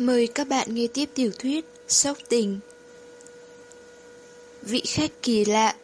Mời các bạn nghe tiếp tiểu thuyết Sốc tình Vị khách kỳ lạ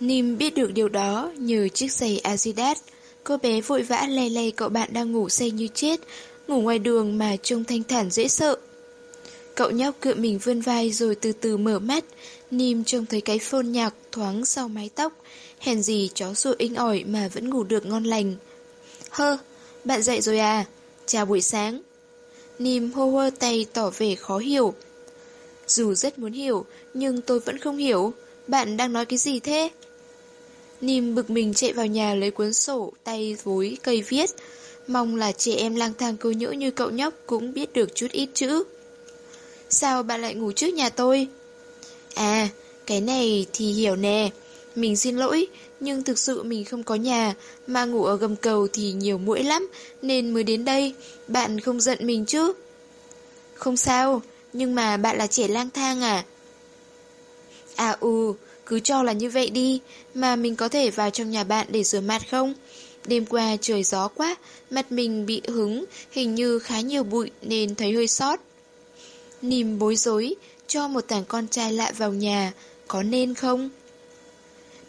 Nim biết được điều đó nhờ chiếc giày Adidas. Cô bé vội vã lay lay cậu bạn đang ngủ say như chết, ngủ ngoài đường mà trông thanh thản dễ sợ. Cậu nhóc cựa mình vươn vai rồi từ từ mở mắt, Nim trông thấy cái phôn nhạc thoáng sau mái tóc, hèn gì chó sủa inh ỏi mà vẫn ngủ được ngon lành. Hơ, bạn dậy rồi à? Chào buổi sáng. Nim hô hô tay tỏ vẻ khó hiểu. Dù rất muốn hiểu, nhưng tôi vẫn không hiểu. Bạn đang nói cái gì thế? Nim bực mình chạy vào nhà lấy cuốn sổ, tay vối, cây viết. Mong là trẻ em lang thang cơ nhỡ như cậu nhóc cũng biết được chút ít chữ. Sao bạn lại ngủ trước nhà tôi? À, cái này thì hiểu nè. Mình xin lỗi, nhưng thực sự mình không có nhà, mà ngủ ở gầm cầu thì nhiều muỗi lắm, nên mới đến đây. Bạn không giận mình chứ? Không sao, nhưng mà bạn là trẻ lang thang à? À ừ, cứ cho là như vậy đi, mà mình có thể vào trong nhà bạn để rửa mặt không? Đêm qua trời gió quá, mặt mình bị hứng, hình như khá nhiều bụi nên thấy hơi sót. Nìm bối rối, cho một thằng con trai lạ vào nhà, có nên không?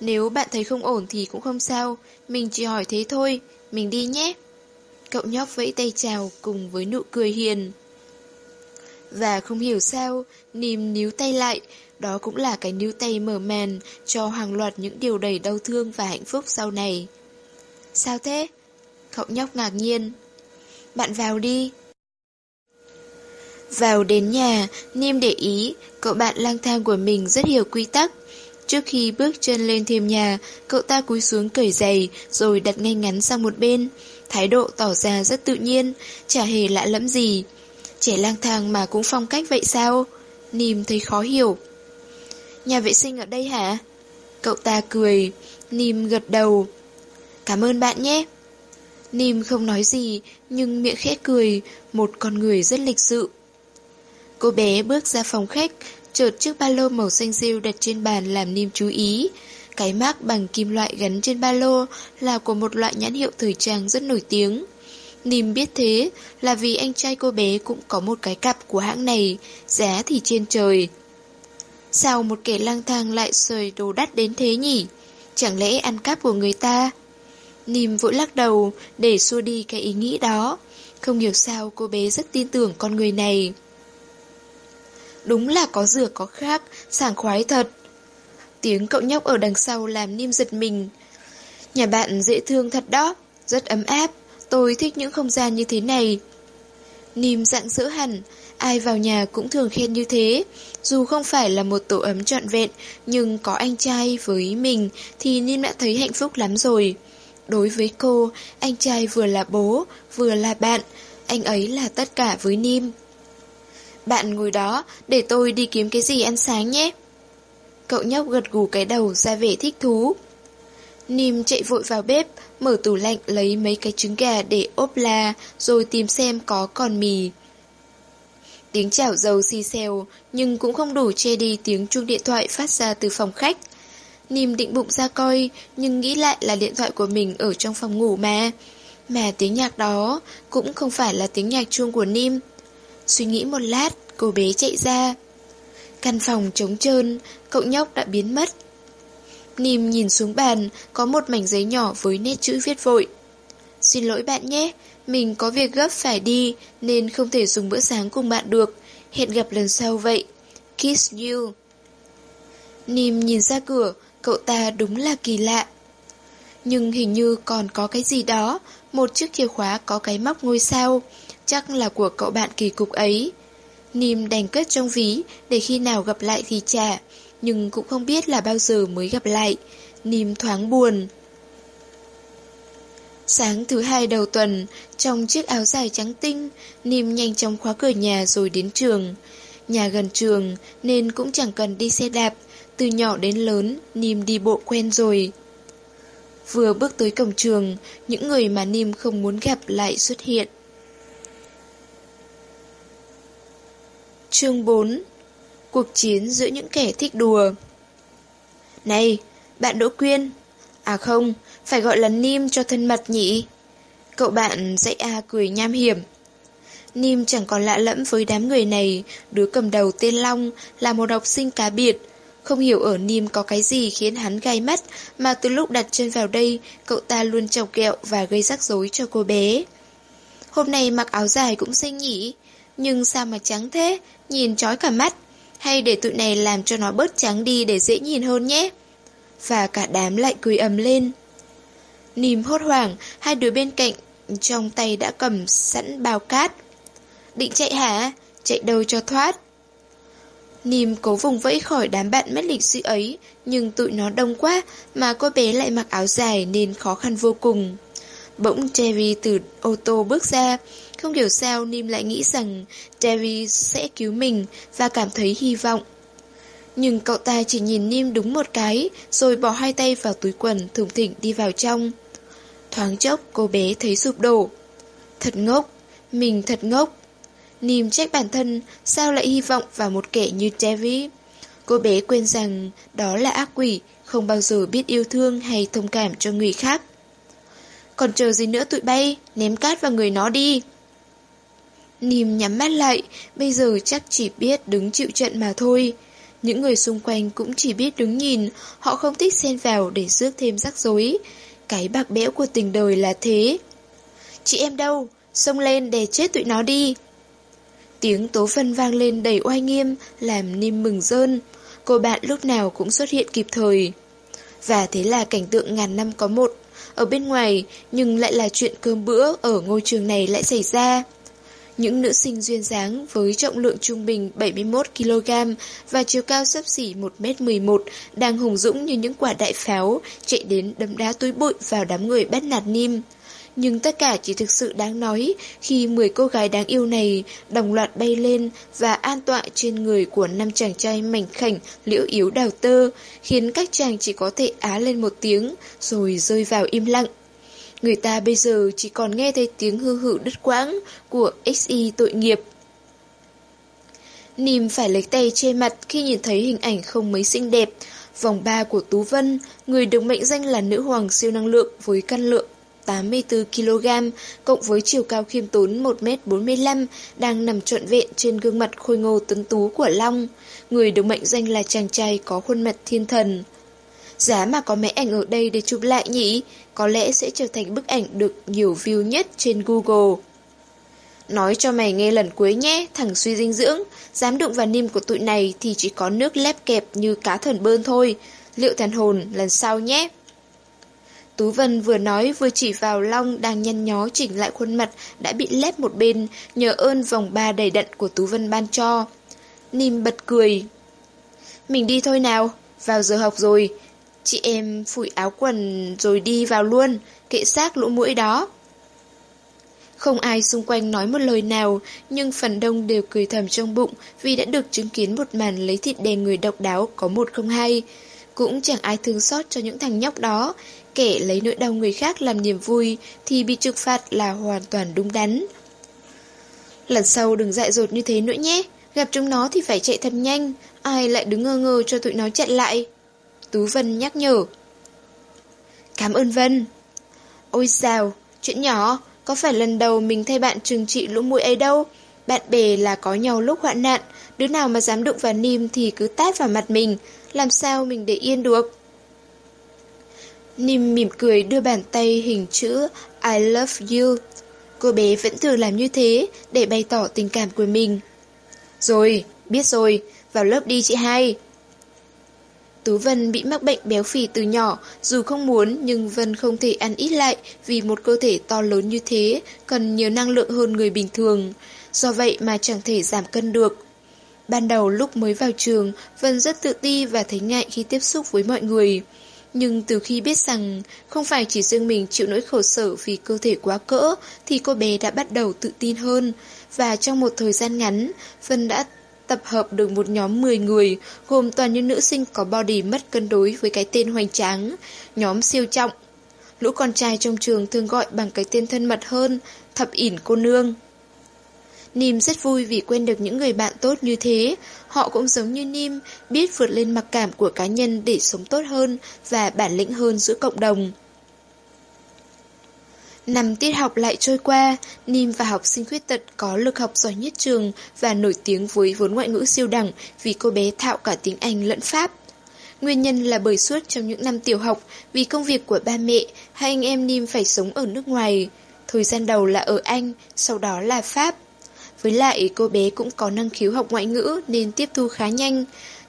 Nếu bạn thấy không ổn thì cũng không sao, mình chỉ hỏi thế thôi, mình đi nhé. Cậu nhóc vẫy tay chào cùng với nụ cười hiền. Và không hiểu sao, Nìm níu tay lại, đó cũng là cái níu tay mở màn cho hàng loạt những điều đầy đau thương và hạnh phúc sau này. Sao thế? Cậu nhóc ngạc nhiên. Bạn vào đi. Vào đến nhà, Nim để ý, cậu bạn lang thang của mình rất hiểu quy tắc. Trước khi bước chân lên thêm nhà, cậu ta cúi xuống cởi giày rồi đặt ngay ngắn sang một bên. Thái độ tỏ ra rất tự nhiên, chả hề lạ lẫm gì. Trẻ lang thang mà cũng phong cách vậy sao? Nìm thấy khó hiểu. Nhà vệ sinh ở đây hả? Cậu ta cười, Nìm gật đầu. Cảm ơn bạn nhé. Nìm không nói gì, nhưng miệng khẽ cười, một con người rất lịch sự. Cô bé bước ra phòng khách, chợt chiếc ba lô màu xanh rêu đặt trên bàn làm Nim chú ý. Cái mác bằng kim loại gắn trên ba lô là của một loại nhãn hiệu thời trang rất nổi tiếng. Nim biết thế là vì anh trai cô bé cũng có một cái cặp của hãng này, giá thì trên trời. Sao một kẻ lang thang lại sời đồ đắt đến thế nhỉ? Chẳng lẽ ăn cắp của người ta? Nìm vội lắc đầu để xua đi cái ý nghĩ đó. Không hiểu sao cô bé rất tin tưởng con người này. Đúng là có dừa có khác, sảng khoái thật. Tiếng cậu nhóc ở đằng sau làm Nim giật mình. Nhà bạn dễ thương thật đó, rất ấm áp. Tôi thích những không gian như thế này. Nim dạng dỡ hẳn, ai vào nhà cũng thường khen như thế. Dù không phải là một tổ ấm trọn vẹn, nhưng có anh trai với mình thì Nim đã thấy hạnh phúc lắm rồi. Đối với cô, anh trai vừa là bố, vừa là bạn, anh ấy là tất cả với Nim. Bạn ngồi đó, để tôi đi kiếm cái gì ăn sáng nhé. Cậu nhóc gật gù cái đầu ra vẻ thích thú. Nim chạy vội vào bếp, mở tủ lạnh lấy mấy cái trứng gà để ốp la, rồi tìm xem có còn mì. Tiếng chảo dầu xì xèo, nhưng cũng không đủ che đi tiếng chuông điện thoại phát ra từ phòng khách. Nim định bụng ra coi, nhưng nghĩ lại là điện thoại của mình ở trong phòng ngủ mà. Mà tiếng nhạc đó cũng không phải là tiếng nhạc chuông của Nim. Suy nghĩ một lát, cô bé chạy ra. Căn phòng trống trơn, cậu nhóc đã biến mất. Nìm nhìn xuống bàn, có một mảnh giấy nhỏ với nét chữ viết vội. Xin lỗi bạn nhé, mình có việc gấp phải đi nên không thể dùng bữa sáng cùng bạn được. Hẹn gặp lần sau vậy. Kiss you. Nìm nhìn ra cửa, cậu ta đúng là kỳ lạ. Nhưng hình như còn có cái gì đó, một chiếc chìa khóa có cái móc ngôi sao, chắc là của cậu bạn kỳ cục ấy. Nìm đành cất trong ví để khi nào gặp lại thì trả, nhưng cũng không biết là bao giờ mới gặp lại. Nìm thoáng buồn. Sáng thứ hai đầu tuần, trong chiếc áo dài trắng tinh, Nìm nhanh chóng khóa cửa nhà rồi đến trường. Nhà gần trường nên cũng chẳng cần đi xe đạp, từ nhỏ đến lớn Nìm đi bộ quen rồi. Vừa bước tới cổng trường, những người mà Nìm không muốn gặp lại xuất hiện. Chương 4 Cuộc chiến giữa những kẻ thích đùa. Này, bạn Đỗ Quyên. À không, phải gọi là Nim cho thân mật nhỉ. Cậu bạn dạy A cười nham hiểm. Nim chẳng còn lạ lẫm với đám người này, đứa cầm đầu tên Long là một học sinh cá biệt. Không hiểu ở Nim có cái gì khiến hắn gai mắt, mà từ lúc đặt chân vào đây, cậu ta luôn chọc kẹo và gây rắc rối cho cô bé. Hôm nay mặc áo dài cũng xinh nhỉ, nhưng sao mà trắng thế, nhìn chói cả mắt. Hay để tụi này làm cho nó bớt trắng đi để dễ nhìn hơn nhé. Và cả đám lại cười ầm lên. Nìm hốt hoảng, hai đứa bên cạnh trong tay đã cầm sẵn bao cát. Định chạy hả? Chạy đâu cho thoát? Nìm cố vùng vẫy khỏi đám bạn mất lịch sự ấy, nhưng tụi nó đông quá mà cô bé lại mặc áo dài nên khó khăn vô cùng. Bỗng Terry từ ô tô bước ra, không hiểu sao Nim lại nghĩ rằng Terry sẽ cứu mình và cảm thấy hy vọng. Nhưng cậu ta chỉ nhìn Nim đúng một cái, rồi bỏ hai tay vào túi quần thủng thỉnh đi vào trong. Thoáng chốc cô bé thấy sụp đổ. Thật ngốc, mình thật ngốc. Nim trách bản thân sao lại hy vọng vào một kẻ như Terry. Cô bé quên rằng đó là ác quỷ, không bao giờ biết yêu thương hay thông cảm cho người khác. Còn chờ gì nữa tụi bay, ném cát vào người nó đi. Nìm nhắm mắt lại, bây giờ chắc chỉ biết đứng chịu trận mà thôi. Những người xung quanh cũng chỉ biết đứng nhìn, họ không thích xen vào để rước thêm rắc rối. Cái bạc bẽo của tình đời là thế. Chị em đâu? Xông lên để chết tụi nó đi. Tiếng tố phân vang lên đầy oai nghiêm, làm Nim mừng rơn. Cô bạn lúc nào cũng xuất hiện kịp thời. Và thế là cảnh tượng ngàn năm có một. Ở bên ngoài, nhưng lại là chuyện cơm bữa ở ngôi trường này lại xảy ra. Những nữ sinh duyên dáng với trọng lượng trung bình 71kg và chiều cao sấp xỉ 1m11 đang hùng dũng như những quả đại pháo chạy đến đấm đá túi bụi vào đám người bắt nạt Nim. Nhưng tất cả chỉ thực sự đáng nói khi 10 cô gái đáng yêu này đồng loạt bay lên và an tọa trên người của năm chàng trai mảnh khảnh, liễu yếu đào tơ, khiến các chàng chỉ có thể á lên một tiếng rồi rơi vào im lặng. Người ta bây giờ chỉ còn nghe thấy tiếng hư hử đứt quãng của XY tội nghiệp. Nìm phải lấy tay che mặt khi nhìn thấy hình ảnh không mấy xinh đẹp. Vòng 3 của Tú Vân, người được mệnh danh là nữ hoàng siêu năng lượng với căn lượng 84kg, cộng với chiều cao khiêm tốn 1m45, đang nằm trọn vẹn trên gương mặt khôi ngô tấn tú của Long. Người được mệnh danh là chàng trai có khuôn mặt thiên thần. Giá mà có máy ảnh ở đây để chụp lại nhỉ, có lẽ sẽ trở thành bức ảnh được nhiều view nhất trên Google. Nói cho mày nghe lần cuối nhé, thằng suy dinh dưỡng, dám đụng vào niêm của tụi này thì chỉ có nước lép kẹp như cá thần bơn thôi. Liệu thần hồn lần sau nhé. Tú Vân vừa nói vừa chỉ vào Long đang nhăn nhó chỉnh lại khuôn mặt đã bị lép một bên nhờ ơn vòng ba đầy đặn của Tú Vân ban cho. Nìm bật cười. Mình đi thôi nào, vào giờ học rồi, Chị em phủi áo quần rồi đi vào luôn, kệ xác lũ mũi đó. Không ai xung quanh nói một lời nào, nhưng phần đông đều cười thầm trong bụng vì đã được chứng kiến một màn lấy thịt đè người độc đáo có một không hai. Cũng chẳng ai thương xót cho những thằng nhóc đó, kẻ lấy nỗi đau người khác làm niềm vui thì bị trừng phạt là hoàn toàn đúng đắn. Lần sau đừng dại dột như thế nữa nhé, gặp chúng nó thì phải chạy thật nhanh, ai lại đứng ngơ ngơ cho tụi nó chặn lại. Tú Vân nhắc nhở. Cảm ơn Vân. Ôi sao, chuyện nhỏ, có phải lần đầu mình thay bạn trừng trị lũ mũi ấy đâu. Bạn bè là có nhau lúc hoạn nạn, đứa nào mà dám đụng vào Nim thì cứ tát vào mặt mình, làm sao mình để yên được. Nim mỉm cười đưa bàn tay hình chữ I love you. Cô bé vẫn thường làm như thế để bày tỏ tình cảm của mình. Rồi, biết rồi, vào lớp đi chị hai. Tú Vân bị mắc bệnh béo phì từ nhỏ, dù không muốn nhưng Vân không thể ăn ít lại vì một cơ thể to lớn như thế cần nhiều năng lượng hơn người bình thường. Do vậy mà chẳng thể giảm cân được. Ban đầu lúc mới vào trường, Vân rất tự ti và thấy ngại khi tiếp xúc với mọi người. Nhưng từ khi biết rằng không phải chỉ riêng mình chịu nỗi khổ sở vì cơ thể quá cỡ thì cô bé đã bắt đầu tự tin hơn. Và trong một thời gian ngắn, Vân đã tập hợp được một nhóm 10 người, gồm toàn những nữ sinh có body mất cân đối với cái tên hoành tráng, nhóm siêu trọng. Lũ con trai trong trường thường gọi bằng cái tên thân mật hơn, thập ỉn cô nương. Nim rất vui vì quen được những người bạn tốt như thế. Họ cũng giống như Nim, biết vượt lên mặc cảm của cá nhân để sống tốt hơn và bản lĩnh hơn giữa cộng đồng. Năm tiết học lại trôi qua, Nim và học sinh khuyết tật có lực học giỏi nhất trường và nổi tiếng với vốn ngoại ngữ siêu đẳng vì cô bé thạo cả tiếng Anh lẫn Pháp. Nguyên nhân là bởi suốt trong những năm tiểu học, vì công việc của ba mẹ, hai anh em Nim phải sống ở nước ngoài. Thời gian đầu là ở Anh, sau đó là Pháp. Với lại cô bé cũng có năng khiếu học ngoại ngữ nên tiếp thu khá nhanh.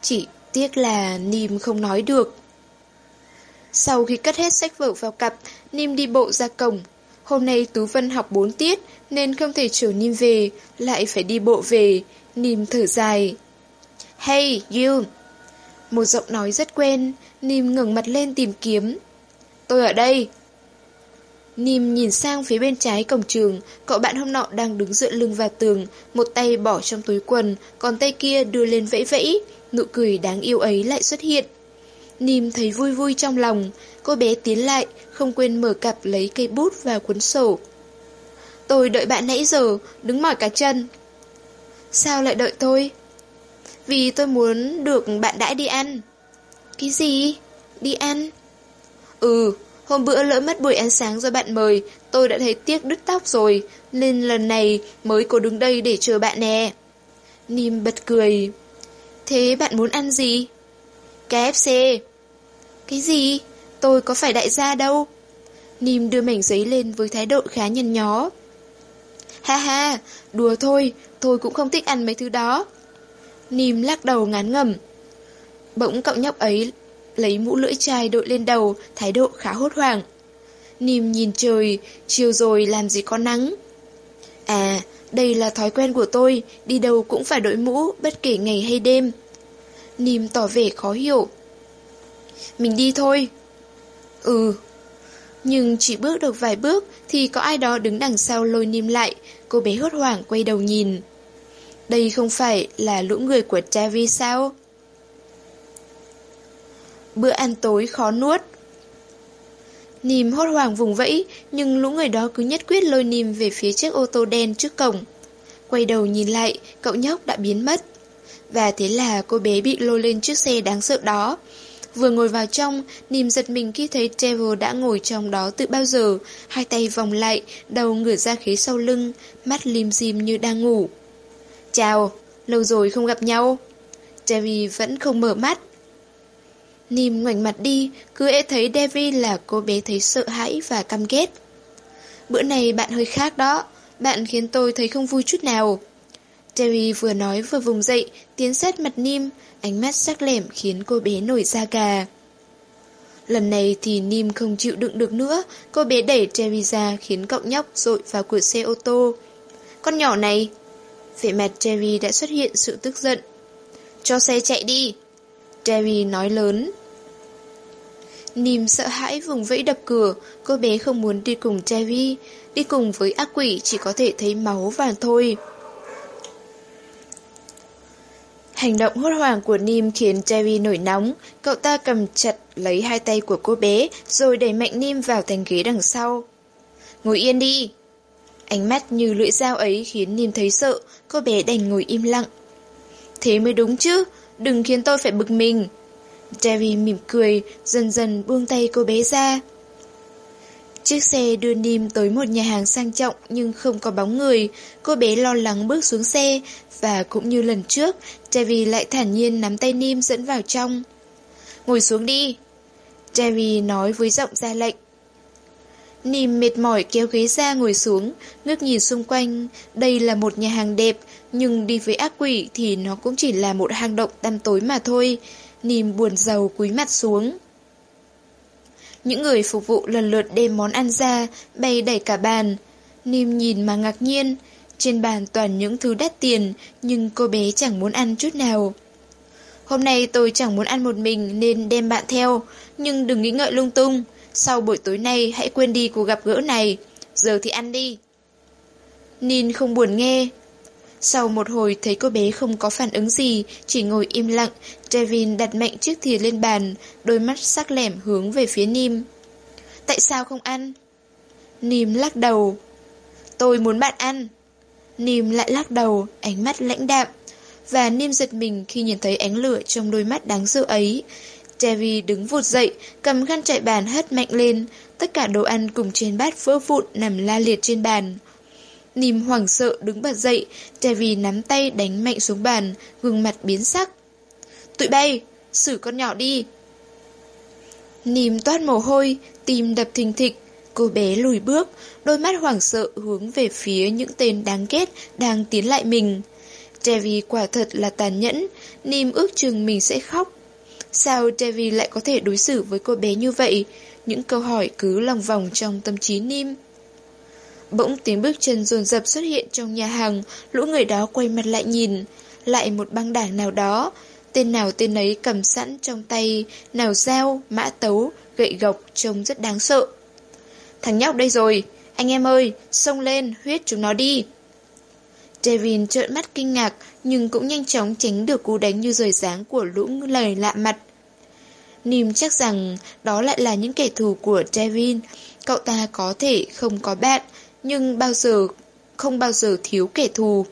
Chỉ tiếc là Nim không nói được. Sau khi cất hết sách vở vào cặp, Nim đi bộ ra cổng. Hôm nay Tú Vân học 4 tiết nên không thể chở Nim về, lại phải đi bộ về. Nim thở dài. Hey, you! Một giọng nói rất quen, Nim ngẩng mặt lên tìm kiếm. Tôi ở đây. Nìm nhìn sang phía bên trái cổng trường, cậu bạn hôm nọ đang đứng dựa lưng vào tường, một tay bỏ trong túi quần, còn tay kia đưa lên vẫy vẫy, nụ cười đáng yêu ấy lại xuất hiện. Nìm thấy vui vui trong lòng, cô bé tiến lại, không quên mở cặp lấy cây bút và cuốn sổ. Tôi đợi bạn nãy giờ, đứng mỏi cả chân. Sao lại đợi tôi? Vì tôi muốn được bạn đãi đi ăn. Cái gì? Đi ăn? Ừ, hôm bữa lỡ mất buổi ăn sáng do bạn mời, tôi đã thấy tiếc đứt tóc rồi, nên lần này mới cố đứng đây để chờ bạn nè. Nim bật cười. Thế bạn muốn ăn gì? KFC. Cái gì? Tôi có phải đại gia đâu. Nim đưa mảnh giấy lên với thái độ khá nhăn nhó. Ha ha, đùa thôi, tôi cũng không thích ăn mấy thứ đó. Nìm lắc đầu ngán ngẩm, Bỗng cậu nhóc ấy lấy mũ lưỡi chai đội lên đầu, thái độ khá hốt hoảng. Nìm nhìn trời, chiều rồi làm gì có nắng. À, đây là thói quen của tôi, đi đâu cũng phải đội mũ, bất kể ngày hay đêm. Nìm tỏ vẻ khó hiểu. Mình đi thôi. Ừ. Nhưng chỉ bước được vài bước thì có ai đó đứng đằng sau lôi Nìm lại, cô bé hốt hoảng quay đầu nhìn. Đây không phải là lũ người của Travis sao? Bữa ăn tối khó nuốt. Nìm hốt hoảng vùng vẫy, nhưng lũ người đó cứ nhất quyết lôi Nìm về phía chiếc ô tô đen trước cổng. Quay đầu nhìn lại, cậu nhóc đã biến mất. Và thế là cô bé bị lôi lên chiếc xe đáng sợ đó. Vừa ngồi vào trong, Nìm giật mình khi thấy Trevor đã ngồi trong đó từ bao giờ, hai tay vòng lại, đầu ngửa ra khế sau lưng, mắt lim dim như đang ngủ. Chào, lâu rồi không gặp nhau. Trevor vẫn không mở mắt. Nìm ngoảnh mặt đi, cứ e thấy Devi là cô bé thấy sợ hãi và căm ghét. Bữa này bạn hơi khác đó, bạn khiến tôi thấy không vui chút nào. Devi vừa nói vừa vùng dậy, tiến sát mặt Nim, ánh mắt sắc lẻm khiến cô bé nổi da gà. Lần này thì Nim không chịu đựng được nữa, cô bé đẩy Jerry ra khiến cậu nhóc rội vào cửa xe ô tô. Con nhỏ này, Vẻ mặt Jerry đã xuất hiện sự tức giận. Cho xe chạy đi. Terry nói lớn. Nìm sợ hãi vùng vẫy đập cửa, cô bé không muốn đi cùng Terry, đi cùng với ác quỷ chỉ có thể thấy máu và thôi. Hành động hốt hoảng của Nim khiến Terry nổi nóng, cậu ta cầm chặt lấy hai tay của cô bé rồi đẩy mạnh Nim vào thành ghế đằng sau. Ngồi yên đi! Ánh mắt như lưỡi dao ấy khiến Nim thấy sợ, cô bé đành ngồi im lặng. Thế mới đúng chứ, đừng khiến tôi phải bực mình. Jerry mỉm cười, dần dần buông tay cô bé ra. Chiếc xe đưa Nim tới một nhà hàng sang trọng nhưng không có bóng người. Cô bé lo lắng bước xuống xe và cũng như lần trước, Jerry lại thản nhiên nắm tay Nim dẫn vào trong. Ngồi xuống đi. Jerry nói với giọng ra lệnh. Nim mệt mỏi kéo ghế ra ngồi xuống, ngước nhìn xung quanh. Đây là một nhà hàng đẹp, nhưng đi với ác quỷ thì nó cũng chỉ là một hang động tăm tối mà thôi. Nìm buồn giàu cúi mặt xuống. Những người phục vụ lần lượt đem món ăn ra, bay đẩy cả bàn. Nìm nhìn mà ngạc nhiên. Trên bàn toàn những thứ đắt tiền, nhưng cô bé chẳng muốn ăn chút nào. Hôm nay tôi chẳng muốn ăn một mình nên đem bạn theo, nhưng đừng nghĩ ngợi lung tung. Sau buổi tối nay hãy quên đi cuộc gặp gỡ này. Giờ thì ăn đi. Nin không buồn nghe. Sau một hồi thấy cô bé không có phản ứng gì, chỉ ngồi im lặng, Devin đặt mạnh chiếc thìa lên bàn, đôi mắt sắc lẻm hướng về phía Nim. Tại sao không ăn? Nim lắc đầu. Tôi muốn bạn ăn. Nim lại lắc đầu, ánh mắt lãnh đạm. Và Nim giật mình khi nhìn thấy ánh lửa trong đôi mắt đáng sợ ấy. Devi đứng vụt dậy, cầm khăn chạy bàn hất mạnh lên, tất cả đồ ăn cùng trên bát vỡ vụn nằm la liệt trên bàn. Nìm hoảng sợ đứng bật dậy, Trevi nắm tay đánh mạnh xuống bàn, gương mặt biến sắc. Tụi bay, xử con nhỏ đi. Nìm toát mồ hôi, tim đập thình thịch, cô bé lùi bước, đôi mắt hoảng sợ hướng về phía những tên đáng ghét đang tiến lại mình. Trevi quả thật là tàn nhẫn, Nìm ước chừng mình sẽ khóc. Sao Trevi lại có thể đối xử với cô bé như vậy? Những câu hỏi cứ lòng vòng trong tâm trí Nim. Bỗng tiếng bước chân dồn dập xuất hiện trong nhà hàng, lũ người đó quay mặt lại nhìn. Lại một băng đảng nào đó, tên nào tên ấy cầm sẵn trong tay, nào dao, mã tấu, gậy gộc trông rất đáng sợ. Thằng nhóc đây rồi, anh em ơi, xông lên, huyết chúng nó đi. Devin trợn mắt kinh ngạc, nhưng cũng nhanh chóng tránh được cú đánh như rời dáng của lũ lời lạ mặt. Nim chắc rằng đó lại là những kẻ thù của Devin. Cậu ta có thể không có bạn, nhưng bao giờ không bao giờ thiếu kẻ thù.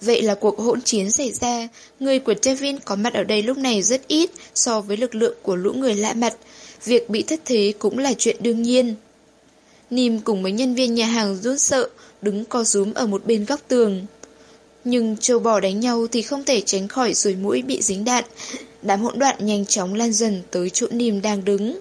Vậy là cuộc hỗn chiến xảy ra, người của Devin có mặt ở đây lúc này rất ít so với lực lượng của lũ người lạ mặt. Việc bị thất thế cũng là chuyện đương nhiên. Nìm cùng mấy nhân viên nhà hàng rút sợ, đứng co rúm ở một bên góc tường. Nhưng châu bò đánh nhau thì không thể tránh khỏi rồi mũi bị dính đạn. Đám hỗn đoạn nhanh chóng lan dần tới chỗ Nìm đang đứng.